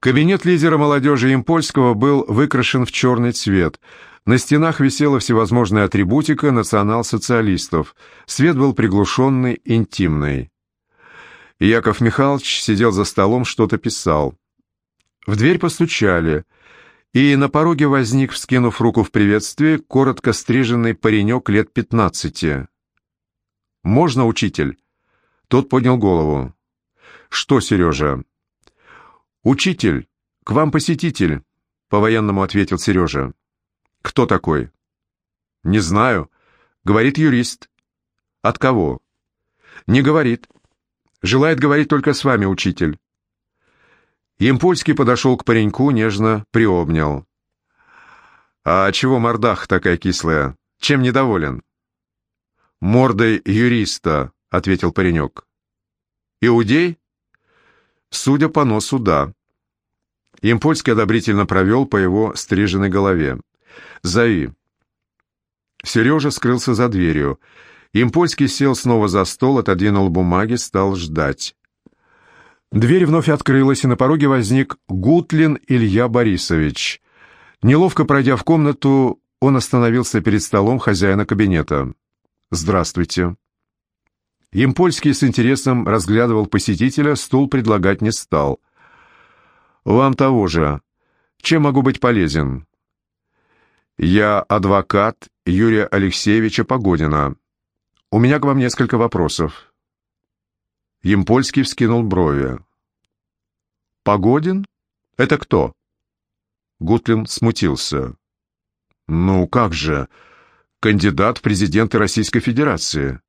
Кабинет лидера молодежи Импольского был выкрашен в черный цвет. На стенах висела всевозможная атрибутика национал-социалистов. Свет был приглушенный, интимный. Яков Михайлович сидел за столом, что-то писал. В дверь постучали, и на пороге возник, вскинув руку в приветствии, коротко стриженный паренек лет пятнадцати. «Можно, учитель?» Тот поднял голову. «Что, Сережа?» «Учитель, к вам посетитель», — по-военному ответил Сережа. «Кто такой?» «Не знаю», — говорит юрист. «От кого?» «Не говорит. Желает говорить только с вами, учитель». Емпольский подошел к пареньку, нежно приобнял. «А чего мордах такая кислая? Чем недоволен?» «Мордой юриста», — ответил паренек. «Иудей?» Судя по носу, да. Импольский одобрительно провел по его стриженной голове. «Зови». Сережа скрылся за дверью. Импольский сел снова за стол, отодвинул бумаги, стал ждать. Дверь вновь открылась, и на пороге возник Гутлин Илья Борисович. Неловко пройдя в комнату, он остановился перед столом хозяина кабинета. «Здравствуйте». Емпольский с интересом разглядывал посетителя, стул предлагать не стал. «Вам того же. Чем могу быть полезен?» «Я адвокат Юрия Алексеевича Погодина. У меня к вам несколько вопросов». Емпольский вскинул брови. «Погодин? Это кто?» Гутлин смутился. «Ну как же, кандидат в президенты Российской Федерации».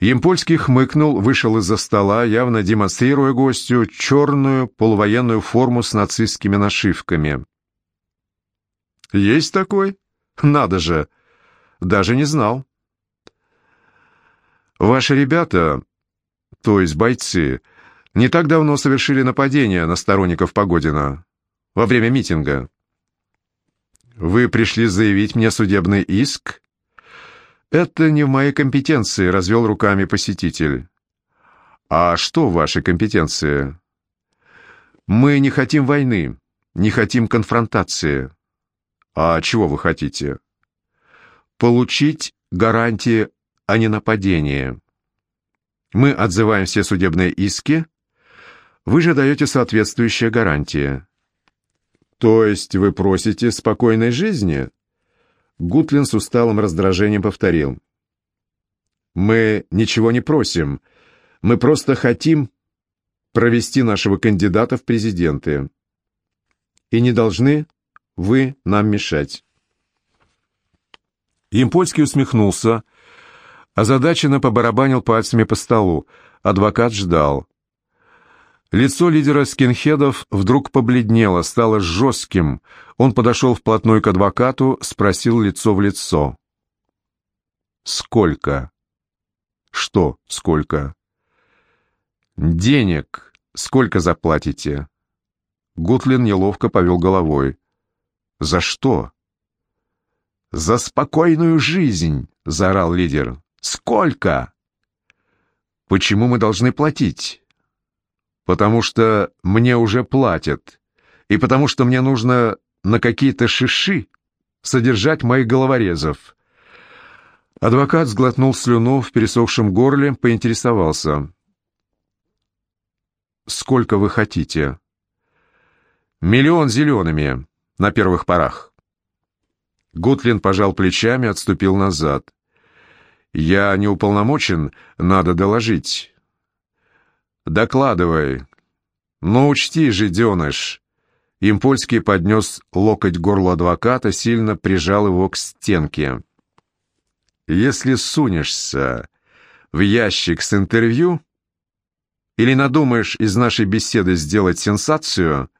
Емпольский хмыкнул, вышел из-за стола, явно демонстрируя гостю черную полувоенную форму с нацистскими нашивками. «Есть такой? Надо же! Даже не знал». «Ваши ребята, то есть бойцы, не так давно совершили нападение на сторонников Погодина во время митинга. Вы пришли заявить мне судебный иск?» «Это не в моей компетенции», — развел руками посетитель. «А что в вашей компетенции?» «Мы не хотим войны, не хотим конфронтации». «А чего вы хотите?» «Получить гарантии о ненападении. Мы отзываем все судебные иски, вы же даете соответствующие гарантии». «То есть вы просите спокойной жизни?» Гутлин с усталым раздражением повторил. «Мы ничего не просим. Мы просто хотим провести нашего кандидата в президенты. И не должны вы нам мешать». Импольский усмехнулся, озадаченно побарабанил пальцами по столу. Адвокат ждал. Лицо лидера скинхедов вдруг побледнело, стало жестким. Он подошел вплотную к адвокату, спросил лицо в лицо. «Сколько?» «Что сколько?» «Денег сколько заплатите?» Гутлин неловко повел головой. «За что?» «За спокойную жизнь!» — заорал лидер. «Сколько?» «Почему мы должны платить?» Потому что мне уже платят, и потому что мне нужно на какие-то шиши содержать моих головорезов. Адвокат сглотнул слюну в пересохшем горле, поинтересовался. «Сколько вы хотите?» «Миллион зелеными, на первых порах». Гутлин пожал плечами, отступил назад. «Я не уполномочен, надо доложить». «Докладывай». «Ну, учти же, деныш». Импольский поднес локоть горлу адвоката, сильно прижал его к стенке. «Если сунешься в ящик с интервью или надумаешь из нашей беседы сделать сенсацию,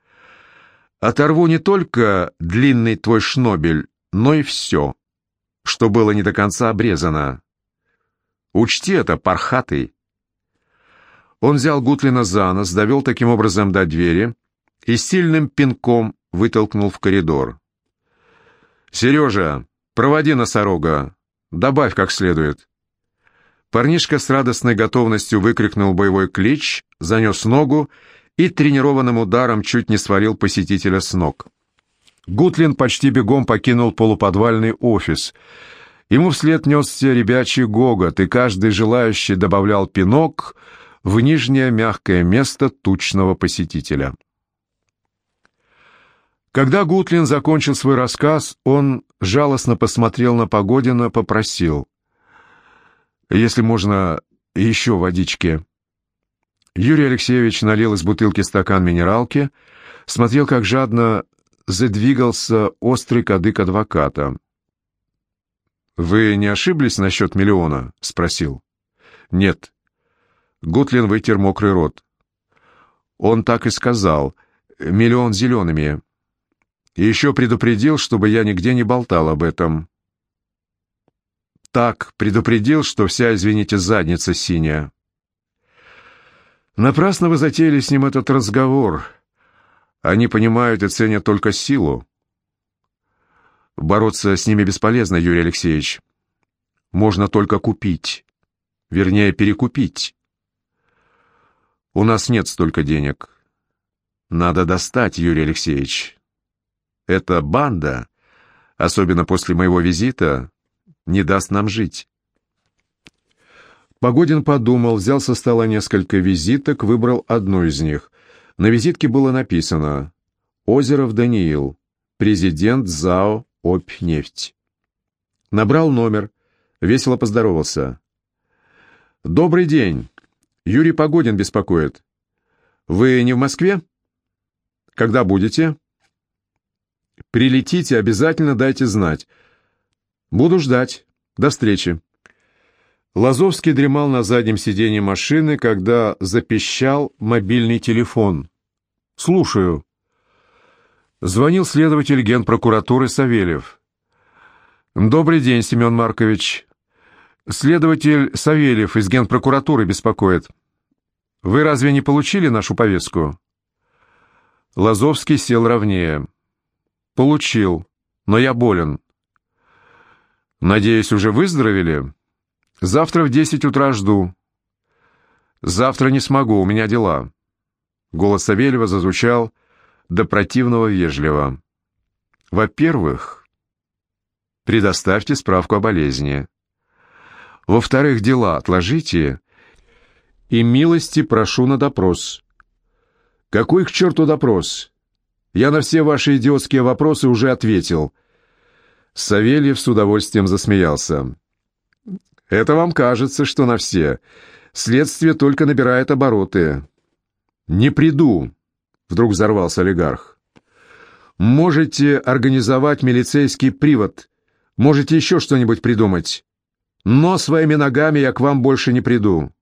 оторву не только длинный твой шнобель, но и все, что было не до конца обрезано. Учти это, пархатый». Он взял Гутлина за нос, довел таким образом до двери и сильным пинком вытолкнул в коридор. «Сережа, проводи носорога, добавь как следует». Парнишка с радостной готовностью выкрикнул боевой клич, занес ногу и тренированным ударом чуть не свалил посетителя с ног. Гутлин почти бегом покинул полуподвальный офис. Ему вслед несся ребячий гогот, и каждый желающий добавлял пинок в нижнее мягкое место тучного посетителя. Когда Гутлин закончил свой рассказ, он жалостно посмотрел на Погодина, попросил. «Если можно, еще водички». Юрий Алексеевич налил из бутылки стакан минералки, смотрел, как жадно задвигался острый кадык адвоката. «Вы не ошиблись насчет миллиона?» — спросил. «Нет». Гутлин вытер мокрый рот. «Он так и сказал. Миллион зелеными. И еще предупредил, чтобы я нигде не болтал об этом. Так предупредил, что вся, извините, задница синяя. Напрасно вы затеяли с ним этот разговор. Они понимают и ценят только силу. Бороться с ними бесполезно, Юрий Алексеевич. Можно только купить. Вернее, перекупить. У нас нет столько денег. Надо достать, Юрий Алексеевич. Эта банда, особенно после моего визита, не даст нам жить. Погодин подумал, взял со стола несколько визиток, выбрал одну из них. На визитке было написано «Озеров Даниил, президент ЗАО «Обнефть». Набрал номер, весело поздоровался. «Добрый день. Юрий Погодин беспокоит. Вы не в Москве? Когда будете?» «Прилетите, обязательно дайте знать. Буду ждать. До встречи». Лазовский дремал на заднем сиденье машины, когда запищал мобильный телефон. «Слушаю». Звонил следователь генпрокуратуры Савельев. «Добрый день, Семен Маркович. Следователь Савельев из генпрокуратуры беспокоит. Вы разве не получили нашу повестку?» Лазовский сел ровнее. «Получил, но я болен». «Надеюсь, уже выздоровели?» Завтра в десять утра жду. Завтра не смогу, у меня дела. Голос Савельева зазвучал до противного вежливо. Во-первых, предоставьте справку о болезни. Во-вторых, дела отложите и милости прошу на допрос. Какой к черту допрос? Я на все ваши идиотские вопросы уже ответил. Савельев с удовольствием засмеялся. Это вам кажется, что на все. Следствие только набирает обороты. Не приду, вдруг взорвался олигарх. Можете организовать милицейский привод. Можете еще что-нибудь придумать. Но своими ногами я к вам больше не приду.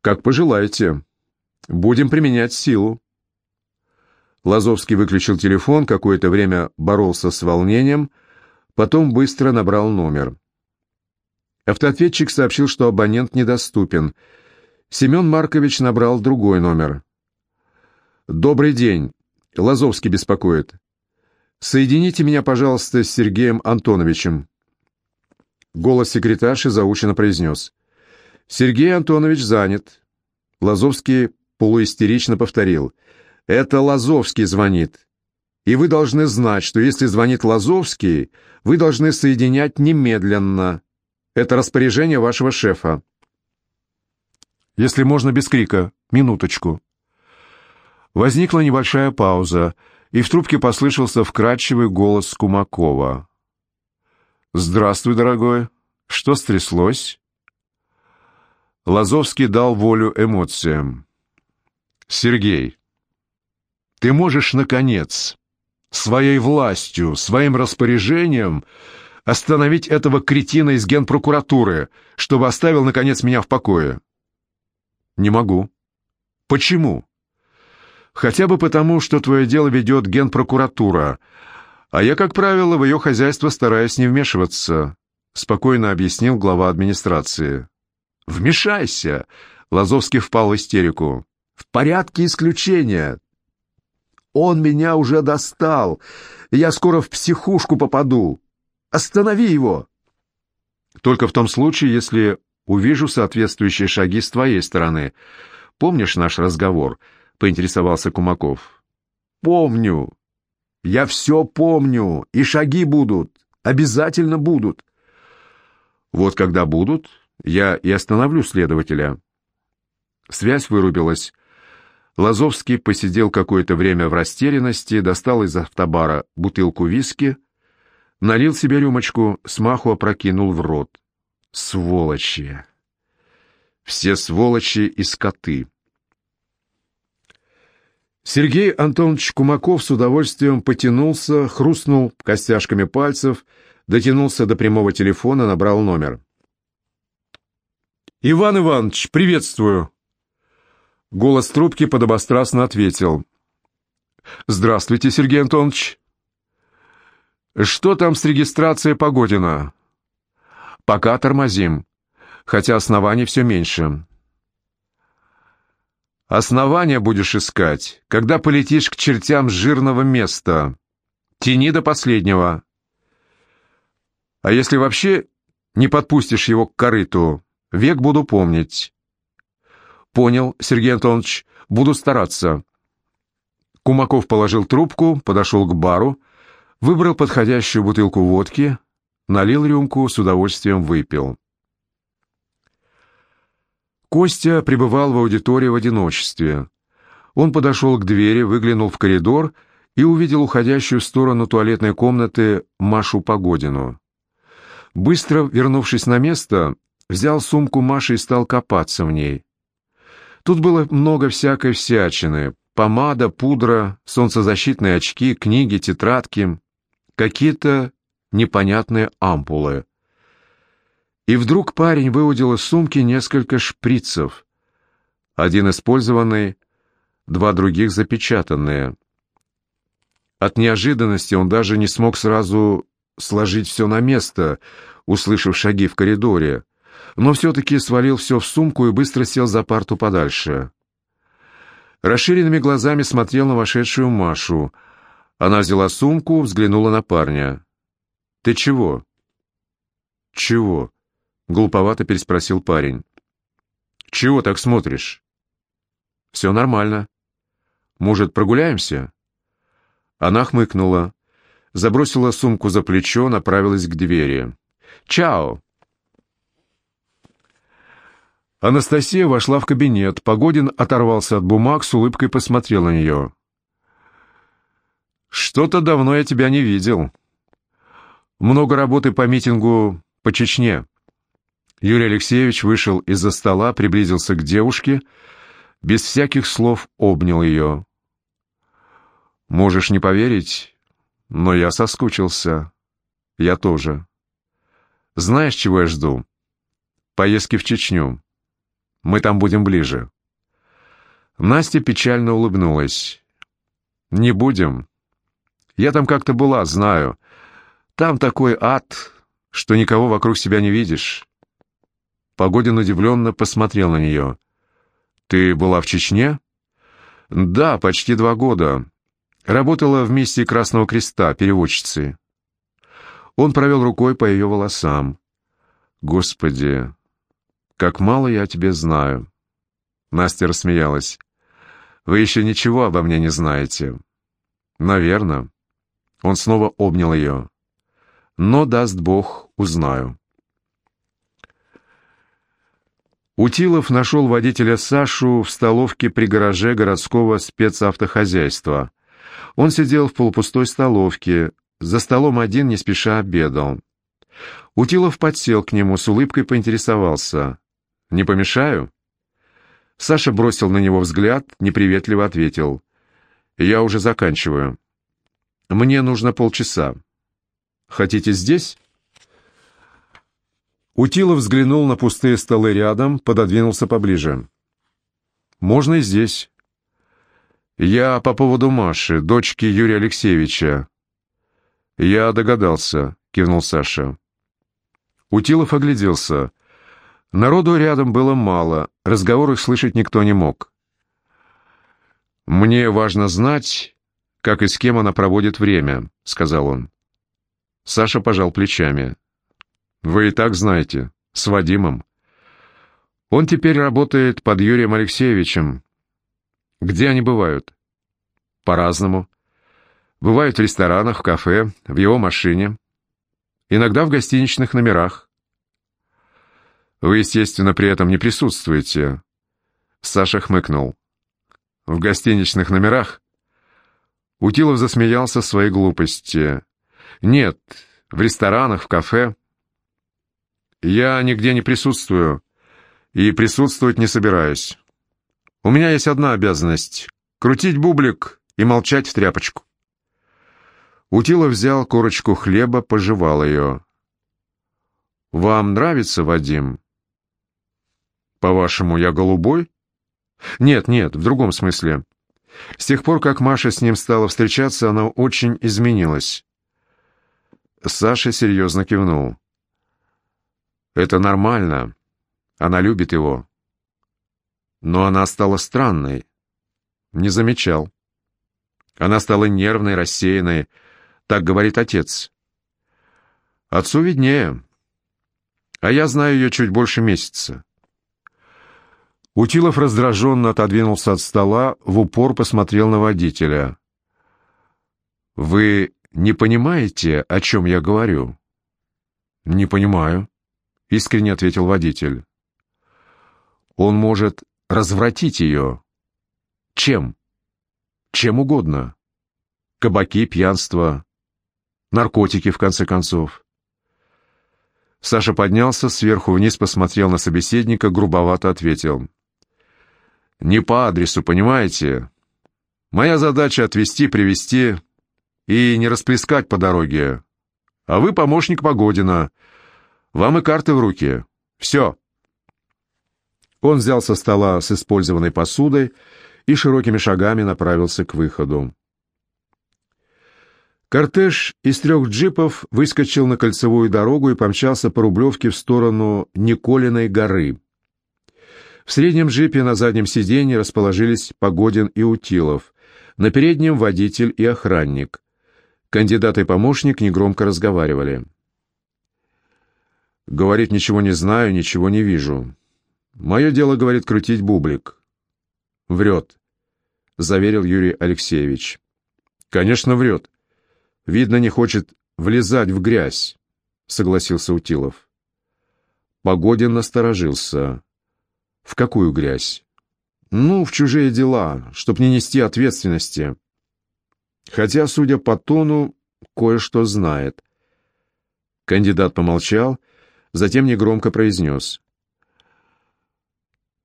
Как пожелаете. Будем применять силу. Лазовский выключил телефон, какое-то время боролся с волнением, потом быстро набрал номер. Автоответчик сообщил, что абонент недоступен. Семен Маркович набрал другой номер. «Добрый день. Лазовский беспокоит. Соедините меня, пожалуйста, с Сергеем Антоновичем». Голос секретарши заучено произнес. «Сергей Антонович занят». Лазовский полуистерично повторил. «Это Лазовский звонит. И вы должны знать, что если звонит Лазовский, вы должны соединять немедленно». Это распоряжение вашего шефа. Если можно без крика, минуточку. Возникла небольшая пауза, и в трубке послышался вкрадчивый голос Кумакова. «Здравствуй, дорогой. Что стряслось?» Лазовский дал волю эмоциям. «Сергей, ты можешь, наконец, своей властью, своим распоряжением остановить этого кретина из генпрокуратуры, чтобы оставил, наконец, меня в покое? Не могу. Почему? Хотя бы потому, что твое дело ведет генпрокуратура, а я, как правило, в ее хозяйство стараюсь не вмешиваться, спокойно объяснил глава администрации. «Вмешайся!» — Лазовский впал в истерику. «В порядке исключения. Он меня уже достал, я скоро в психушку попаду. Останови его!» «Только в том случае, если увижу соответствующие шаги с твоей стороны. Помнишь наш разговор?» — поинтересовался Кумаков. «Помню. Я все помню. И шаги будут. Обязательно будут». «Вот когда будут, я и остановлю следователя». Связь вырубилась. Лазовский посидел какое-то время в растерянности, достал из автобара бутылку виски, налил себе рюмочку, смаху опрокинул в рот. Сволочи! Все сволочи и скоты! Сергей Антонович Кумаков с удовольствием потянулся, хрустнул костяшками пальцев, дотянулся до прямого телефона, набрал номер. «Иван Иванович, приветствую!» Голос трубки подобострастно ответил. «Здравствуйте, Сергей Антонович!» «Что там с регистрацией Погодина?» «Пока тормозим, хотя оснований все меньше». «Основания будешь искать, когда полетишь к чертям жирного места. Тяни до последнего. А если вообще не подпустишь его к корыту, век буду помнить». «Понял, Сергей Антонович, буду стараться». Кумаков положил трубку, подошел к бару, Выбрал подходящую бутылку водки, налил рюмку, с удовольствием выпил. Костя пребывал в аудитории в одиночестве. Он подошел к двери, выглянул в коридор и увидел уходящую в сторону туалетной комнаты Машу Погодину. Быстро вернувшись на место, взял сумку Маши и стал копаться в ней. Тут было много всякой всячины. Помада, пудра, солнцезащитные очки, книги, тетрадки какие-то непонятные ампулы. И вдруг парень выудил из сумки несколько шприцев. Один использованный, два других запечатанные. От неожиданности он даже не смог сразу сложить все на место, услышав шаги в коридоре, но все-таки свалил все в сумку и быстро сел за парту подальше. Расширенными глазами смотрел на вошедшую Машу — она взяла сумку, взглянула на парня. «Ты чего?» «Чего?» — глуповато переспросил парень. «Чего так смотришь?» «Все нормально. Может, прогуляемся?» Она хмыкнула, забросила сумку за плечо, направилась к двери. «Чао!» Анастасия вошла в кабинет. Погодин оторвался от бумаг, с улыбкой посмотрел на нее. «Что-то давно я тебя не видел. Много работы по митингу по Чечне». Юрий Алексеевич вышел из-за стола, приблизился к девушке, без всяких слов обнял ее. «Можешь не поверить, но я соскучился. Я тоже. Знаешь, чего я жду? Поездки в Чечню. Мы там будем ближе». Настя печально улыбнулась. «Не будем. Я там как-то была, знаю. Там такой ад, что никого вокруг себя не видишь». Погодин удивленно посмотрел на нее. «Ты была в Чечне?» «Да, почти два года. Работала в миссии Красного Креста, переводчицей». Он провел рукой по ее волосам. «Господи, как мало я о тебе знаю!» Настя рассмеялась. «Вы еще ничего обо мне не знаете?» «Наверное. Он снова обнял ее. «Но, даст Бог, узнаю». Утилов нашел водителя Сашу в столовке при гараже городского спецавтохозяйства. Он сидел в полупустой столовке, за столом один не спеша обедал. Утилов подсел к нему, с улыбкой поинтересовался. «Не помешаю?» Саша бросил на него взгляд, неприветливо ответил. «Я уже заканчиваю». Мне нужно полчаса. Хотите здесь? Утилов взглянул на пустые столы рядом, пододвинулся поближе. Можно и здесь. Я по поводу Маши, дочки Юрия Алексеевича. Я догадался, кивнул Саша. Утилов огляделся. Народу рядом было мало, разговор их слышать никто не мог. «Мне важно знать, как и с кем она проводит время», — сказал он. Саша пожал плечами. «Вы и так знаете, с Вадимом». Он теперь работает под Юрием Алексеевичем. Где они бывают? По-разному. Бывают в ресторанах, в кафе, в его машине. Иногда в гостиничных номерах. Вы, естественно, при этом не присутствуете. Саша хмыкнул. В гостиничных номерах? Утилов засмеялся своей глупости. Нет, в ресторанах, в кафе. Я нигде не присутствую и присутствовать не собираюсь. У меня есть одна обязанность — крутить бублик и молчать в тряпочку. Утилов взял корочку хлеба, пожевал ее. «Вам нравится, Вадим?» «По-вашему, я голубой?» «Нет, нет, в другом смысле. С тех пор, как Маша с ним стала встречаться, она очень изменилась». Саша серьезно кивнул. «Это нормально. Она любит его. Но она стала странной. Не замечал. Она стала нервной, рассеянной, так говорит отец. Отцу виднее. А я знаю ее чуть больше месяца. Утилов раздраженно отодвинулся от стола, в упор посмотрел на водителя. «Вы не понимаете, о чем я говорю?» «Не понимаю», — искренне ответил водитель. «Он может развратить ее. Чем? Чем угодно. Кабаки, пьянство, наркотики, в конце концов. Саша поднялся, сверху вниз посмотрел на собеседника, грубовато ответил. «Не по адресу, понимаете? Моя задача — отвезти, привезти и не расплескать по дороге. А вы помощник Погодина. Вам и карты в руки. Все». Он взял со стола с использованной посудой и широкими шагами направился к выходу. Кортеж из трех джипов выскочил на кольцевую дорогу и помчался по Рублевке в сторону Николиной горы. В среднем джипе на заднем сиденье расположились Погодин и Утилов, на переднем водитель и охранник. Кандидат и помощник негромко разговаривали. «Говорит, ничего не знаю, ничего не вижу. Мое дело, говорит, крутить бублик». «Врет», — заверил Юрий Алексеевич. «Конечно, врет. Видно, не хочет влезать в грязь, согласился Утилов. Погодин насторожился. В какую грязь? Ну, в чужие дела, чтоб не нести ответственности. Хотя, судя по тону, кое-что знает. Кандидат помолчал, затем негромко произнес.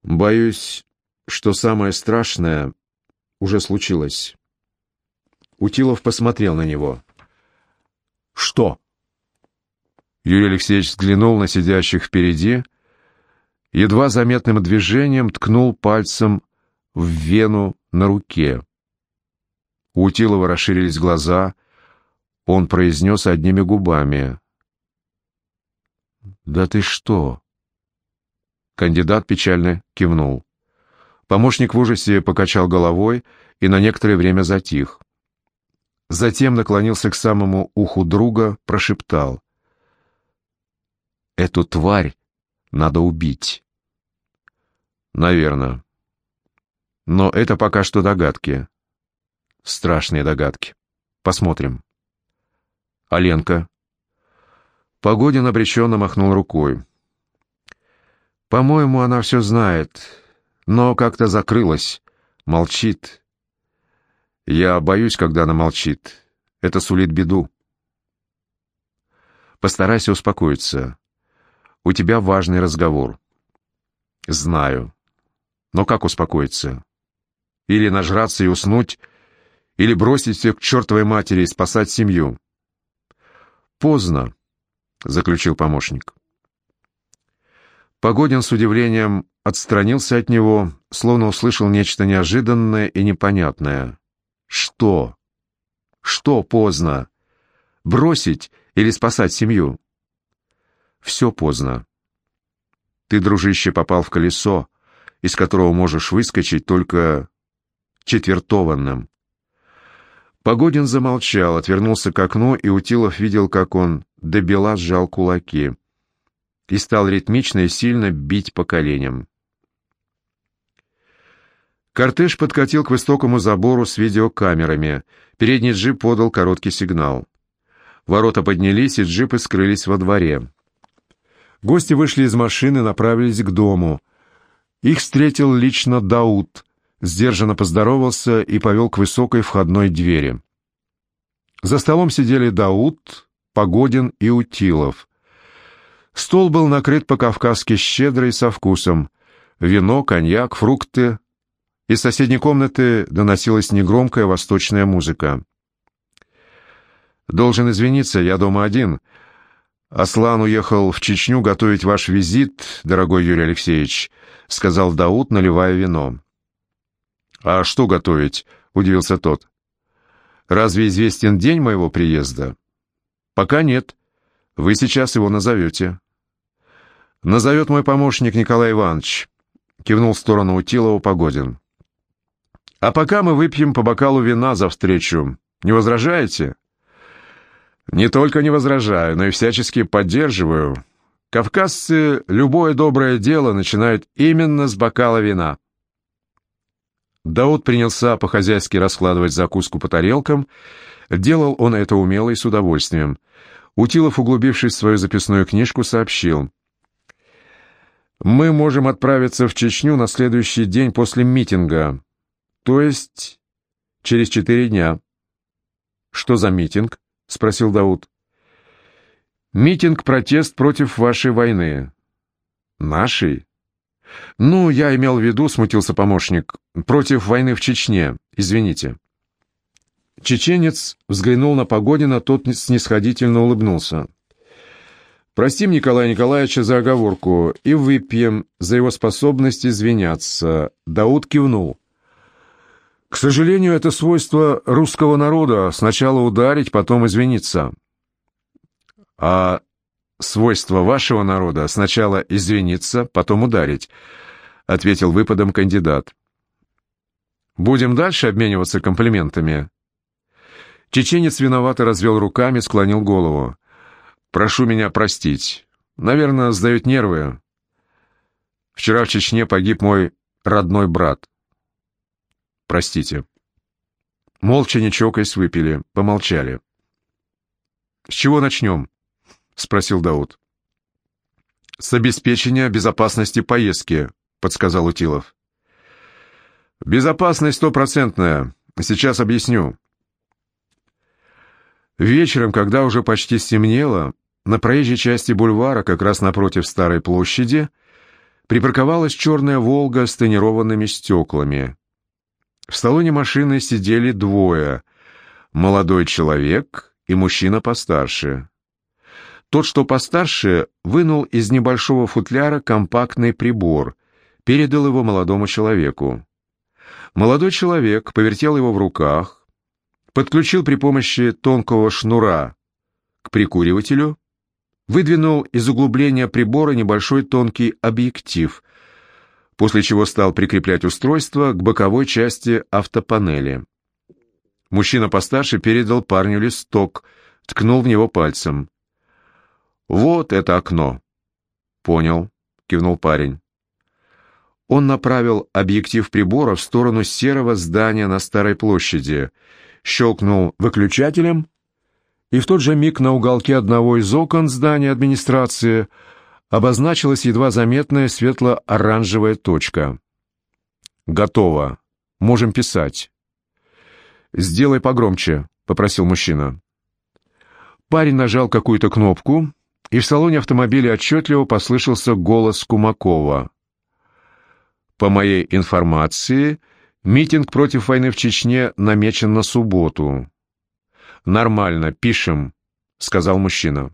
«Боюсь, что самое страшное уже случилось». Утилов посмотрел на него. «Что?» Юрий Алексеевич взглянул на сидящих впереди, едва заметным движением ткнул пальцем в вену на руке. У Утилова расширились глаза, он произнес одними губами. «Да ты что?» Кандидат печально кивнул. Помощник в ужасе покачал головой и на некоторое время затих. Затем наклонился к самому уху друга, прошептал. «Эту тварь надо убить». «Наверно. Но это пока что догадки. Страшные догадки. Посмотрим». «Аленка». Погодин обреченно махнул рукой. «По-моему, она все знает, но как-то закрылась, молчит. Я боюсь, когда она молчит. Это сулит беду. Постарайся успокоиться. У тебя важный разговор. Знаю. Но как успокоиться? Или нажраться и уснуть, или бросить всех к чертовой матери и спасать семью? Поздно, заключил помощник. Погодин с удивлением отстранился от него, словно услышал нечто неожиданное и непонятное. Что? Что поздно? Бросить или спасать семью? Все поздно. Ты, дружище, попал в колесо, из которого можешь выскочить только четвертованным. Погодин замолчал, отвернулся к окну, и Утилов видел, как он до бела сжал кулаки и стал ритмично и сильно бить по коленям. Кортеж подкатил к высокому забору с видеокамерами. Передний джип подал короткий сигнал. Ворота поднялись, и джипы скрылись во дворе. Гости вышли из машины, направились к дому. Их встретил лично Дауд, сдержанно поздоровался и повел к высокой входной двери. За столом сидели Дауд, Погодин и Утилов. Стол был накрыт по-кавказски щедро и со вкусом. Вино, коньяк, фрукты. Из соседней комнаты доносилась негромкая восточная музыка. «Должен извиниться, я дома один. Аслан уехал в Чечню готовить ваш визит, дорогой Юрий Алексеевич», — сказал Дауд, наливая вино. «А что готовить?» — удивился тот. «Разве известен день моего приезда?» «Пока нет. Вы сейчас его назовете». «Назовет мой помощник Николай Иванович», — кивнул в сторону Утилова Погодин. «А пока мы выпьем по бокалу вина за встречу. Не возражаете?» «Не только не возражаю, но и всячески поддерживаю. Кавказцы любое доброе дело начинают именно с бокала вина». Дауд принялся по-хозяйски раскладывать закуску по тарелкам. Делал он это умело и с удовольствием. Утилов, углубившись в свою записную книжку, сообщил. «Мы можем отправиться в Чечню на следующий день после митинга, то есть через четыре дня». «Что за митинг?» — спросил Дауд. «Митинг-протест против вашей войны». «Нашей?» «Ну, я имел в виду, — смутился помощник, — против войны в Чечне. Извините». Чеченец взглянул на Погодина, тот снисходительно улыбнулся. «Простим Николая Николаевича за оговорку и выпьем за его способность извиняться». Дауд кивнул. «К сожалению, это свойство русского народа — сначала ударить, потом извиниться». «А свойство вашего народа — сначала извиниться, потом ударить», — ответил выпадом кандидат. «Будем дальше обмениваться комплиментами?» Чеченец виновато развел руками, склонил голову. «Прошу меня простить. Наверное, сдают нервы. Вчера в Чечне погиб мой родной брат. Простите». Молча, не выпили, помолчали. «С чего начнем?» — спросил Дауд. «С обеспечения безопасности поездки», — подсказал Утилов. «Безопасность стопроцентная. Сейчас объясню». Вечером, когда уже почти стемнело, на проезжей части бульвара, как раз напротив Старой площади, припарковалась черная «Волга» с тонированными стеклами. В салоне машины сидели двое — молодой человек и мужчина постарше. Тот, что постарше, вынул из небольшого футляра компактный прибор, передал его молодому человеку. Молодой человек повертел его в руках, подключил при помощи тонкого шнура к прикуривателю, выдвинул из углубления прибора небольшой тонкий объектив, после чего стал прикреплять устройство к боковой части автопанели. Мужчина постарше передал парню листок, ткнул в него пальцем. «Вот это окно!» «Понял», — кивнул парень. Он направил объектив прибора в сторону серого здания на Старой площади — щелкнул выключателем, и в тот же миг на уголке одного из окон здания администрации обозначилась едва заметная светло-оранжевая точка. «Готово. Можем писать». «Сделай погромче», — попросил мужчина. Парень нажал какую-то кнопку, и в салоне автомобиля отчетливо послышался голос Кумакова. «По моей информации, Митинг против войны в Чечне намечен на субботу. Нормально, пишем, сказал мужчина.